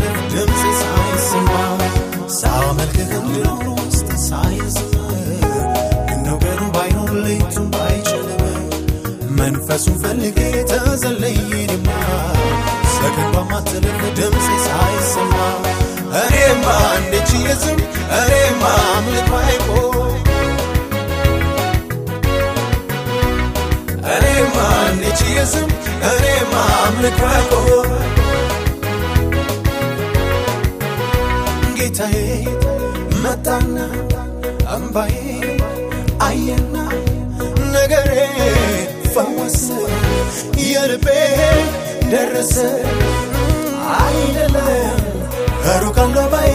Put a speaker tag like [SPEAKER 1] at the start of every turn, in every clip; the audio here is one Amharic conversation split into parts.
[SPEAKER 1] ሳልፍ ድምፅ ሳይሰማ ሳመልክህ ልኖር ውስጥ መጣና እምባዬ አየና ነገሬ ፈወሰ የልቤ ደረሰ። አይደለም ሩቅ አለው ባይ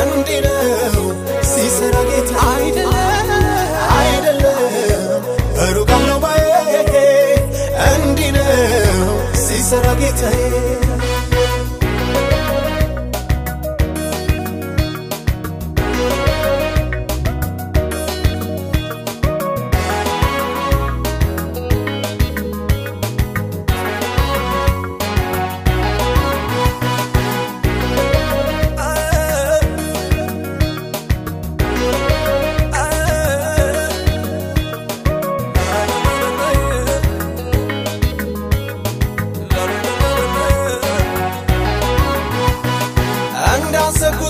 [SPEAKER 1] እንዲህ ነው ሲሰራ ጌታ። አይደለም አይደለም ሩቅ አለው ባይ እንዲህ ነው ሲሰራ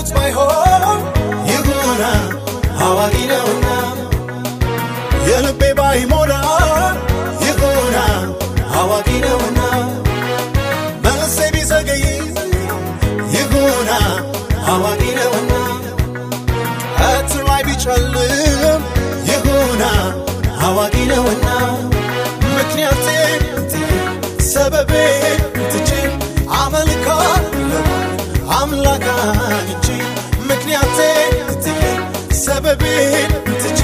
[SPEAKER 1] ጌታዬ እንዳሰብኩት ባይሆን ይሁና አዋቂ ነውና የልቤ ባይሞላ ይሁና አዋቂ ነውና መልሴ ቢዘገይ ይሁና አዋቂ ነውና እትር ላይ ቢጨልም ይሁና አዋቂ ነውና ምክንያቴ ሰበቤ አንቺ ምክንያቴ ትዬ ሰበቤን ትቼ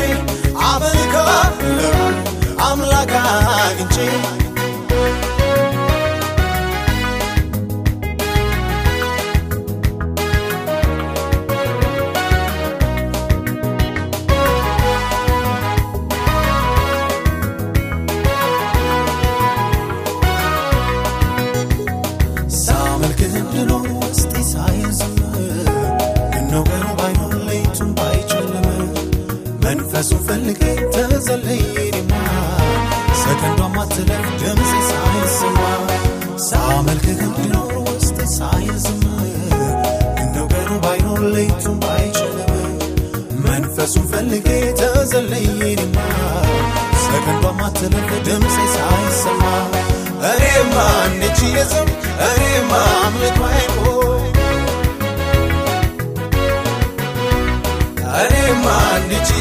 [SPEAKER 1] አመልካለሁ አምላክ አግኝቼ መንፈሱን ፈልጌ ተዘለይንማ ሰከንዷ ማትለፍ ድምፄ ሳይሰማ ሳመልክህ እንድኖር ውስጤ ሳይዝም ነገሩ ባይኖር ሌቱም ባይጨልም መንፈሱን ፈልጌ ተዘለይንማ ሰከንዷ ማትለፍ ድምፄ ሳይሰማ እኔማ እንዴች የዝም እኔማ አምልኮ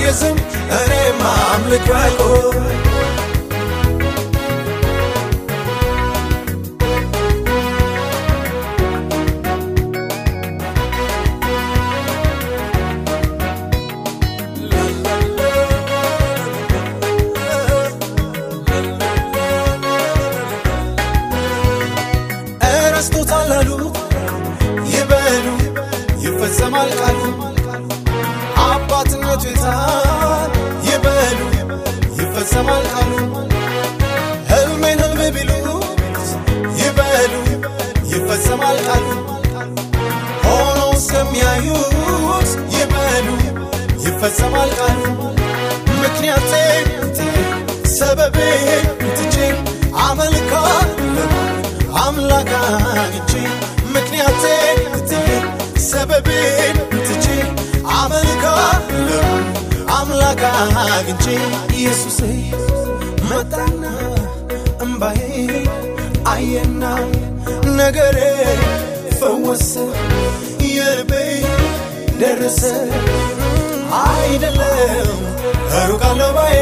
[SPEAKER 1] የዝም እኔማ አምልኮ ይበሉ ይፈጸማል ቃሉ ይፈጸማል ቃሉ ህልሜን ህልም ቢሉት ይበሉ ይፈጸማል ቃሉ ሆኖ እስከሚያዩት ይበሉ ይፈጸማል ምክንያቴ ሰበቤ አግኝቼ ኢየሱሴ መጣና እምባዬ አየና ነገሬ ፈወሰ የልቤ ደረሰ። አይደለም አለው ባዬ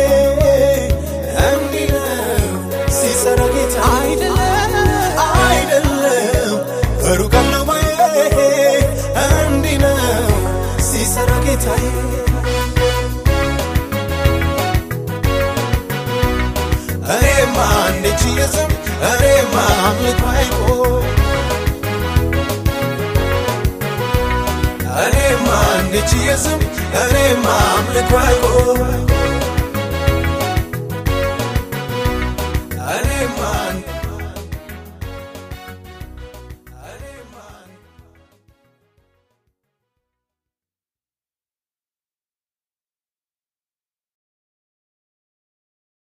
[SPEAKER 1] የዝም እኔማ አምልኮ አይቆም እኔማ እንዴት የዝም እኔማ አምልኮ አይቆም